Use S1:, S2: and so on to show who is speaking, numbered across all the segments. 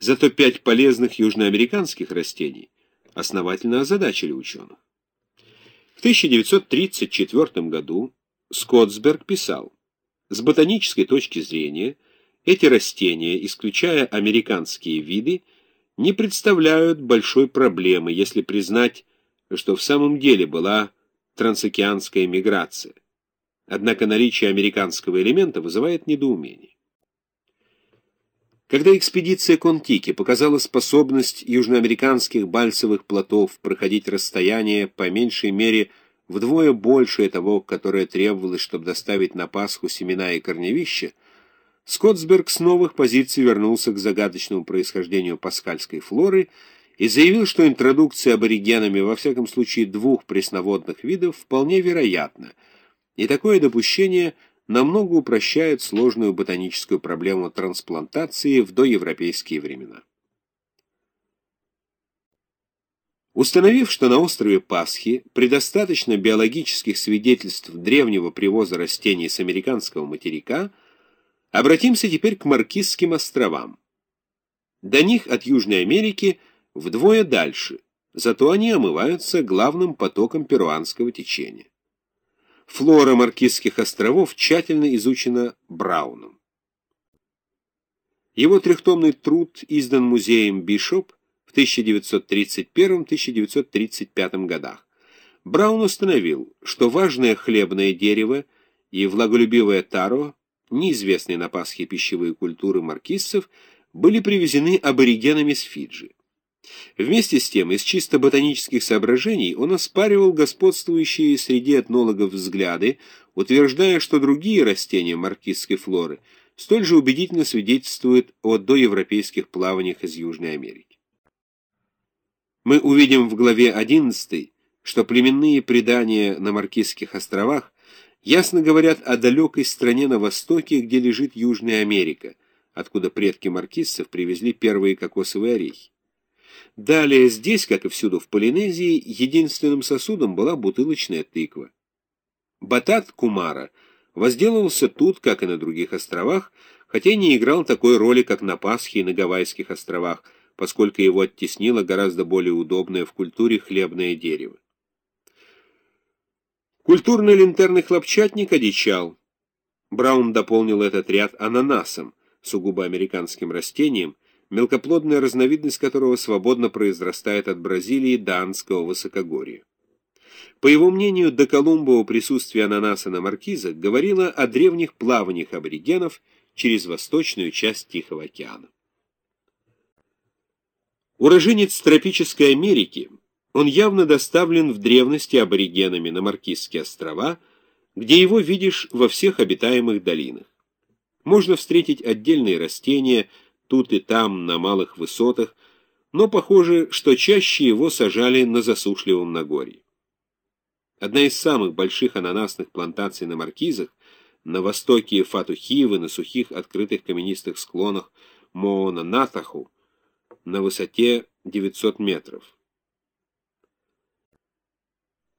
S1: Зато пять полезных южноамериканских растений основательно озадачили ученых. В 1934 году Скотсберг писал, с ботанической точки зрения эти растения, исключая американские виды, не представляют большой проблемы, если признать, что в самом деле была трансокеанская миграция. Однако наличие американского элемента вызывает недоумение. Когда экспедиция Контики показала способность южноамериканских бальсовых плотов проходить расстояние по меньшей мере вдвое больше того, которое требовалось, чтобы доставить на Пасху семена и корневища, Скотсберг с новых позиций вернулся к загадочному происхождению пасхальской флоры и заявил, что интродукция аборигенами во всяком случае двух пресноводных видов вполне вероятна, и такое допущение – намного упрощает сложную ботаническую проблему трансплантации в доевропейские времена. Установив, что на острове Пасхи предостаточно биологических свидетельств древнего привоза растений с американского материка, обратимся теперь к Маркизским островам. До них от Южной Америки вдвое дальше, зато они омываются главным потоком перуанского течения. Флора Маркизских островов тщательно изучена Брауном. Его трехтомный труд издан музеем Бишоп в 1931-1935 годах. Браун установил, что важное хлебное дерево и влаголюбивое таро, неизвестные на Пасхе пищевые культуры маркиссов, были привезены аборигенами с Фиджи. Вместе с тем, из чисто ботанических соображений он оспаривал господствующие среди этнологов взгляды, утверждая, что другие растения маркизской флоры столь же убедительно свидетельствуют о доевропейских плаваниях из Южной Америки. Мы увидим в главе 11, что племенные предания на Маркизских островах ясно говорят о далекой стране на востоке, где лежит Южная Америка, откуда предки маркизцев привезли первые кокосовые орехи. Далее здесь, как и всюду в Полинезии, единственным сосудом была бутылочная тыква. Батат Кумара возделывался тут, как и на других островах, хотя не играл такой роли, как на Пасхе и на Гавайских островах, поскольку его оттеснило гораздо более удобное в культуре хлебное дерево. Культурный линтерный хлопчатник одичал. Браун дополнил этот ряд ананасом, сугубо американским растением, мелкоплодная разновидность которого свободно произрастает от Бразилии до Андского высокогорья. По его мнению, до Колумбова присутствие ананаса на маркизах говорило о древних плаваниях аборигенов через восточную часть Тихого океана. Уроженец тропической Америки, он явно доставлен в древности аборигенами на Маркизские острова, где его видишь во всех обитаемых долинах. Можно встретить отдельные растения – тут и там, на малых высотах, но похоже, что чаще его сажали на засушливом Нагорье. Одна из самых больших ананасных плантаций на Маркизах, на востоке Фатухивы, на сухих открытых каменистых склонах Моона-Натаху, на высоте 900 метров.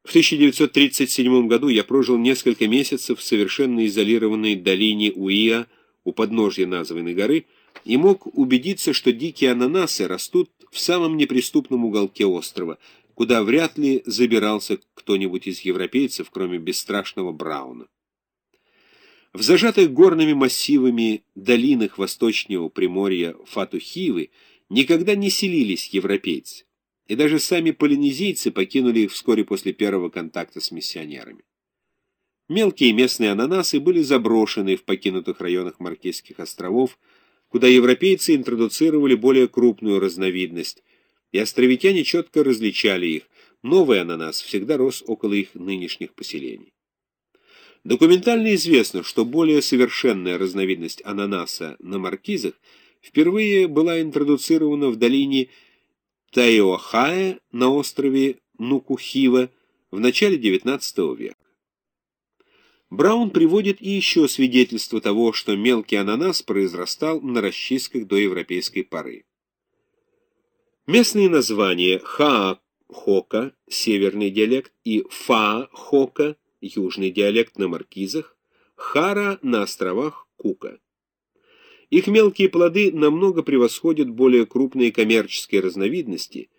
S1: В 1937 году я прожил несколько месяцев в совершенно изолированной долине Уиа у подножья названной горы, и мог убедиться, что дикие ананасы растут в самом неприступном уголке острова, куда вряд ли забирался кто-нибудь из европейцев, кроме бесстрашного Брауна. В зажатых горными массивами долинах восточного приморья Фатухивы никогда не селились европейцы, и даже сами полинезийцы покинули их вскоре после первого контакта с миссионерами. Мелкие местные ананасы были заброшены в покинутых районах Маркизских островов, куда европейцы интродуцировали более крупную разновидность, и островитяне четко различали их. Новый ананас всегда рос около их нынешних поселений. Документально известно, что более совершенная разновидность ананаса на маркизах впервые была интродуцирована в долине Тайохае на острове Нукухива в начале XIX века. Браун приводит и еще свидетельство того, что мелкий ананас произрастал на расчистках до европейской поры. Местные названия Хаа-Хока, северный диалект, и Фаа-Хока, южный диалект на Маркизах, Хара на островах Кука. Их мелкие плоды намного превосходят более крупные коммерческие разновидности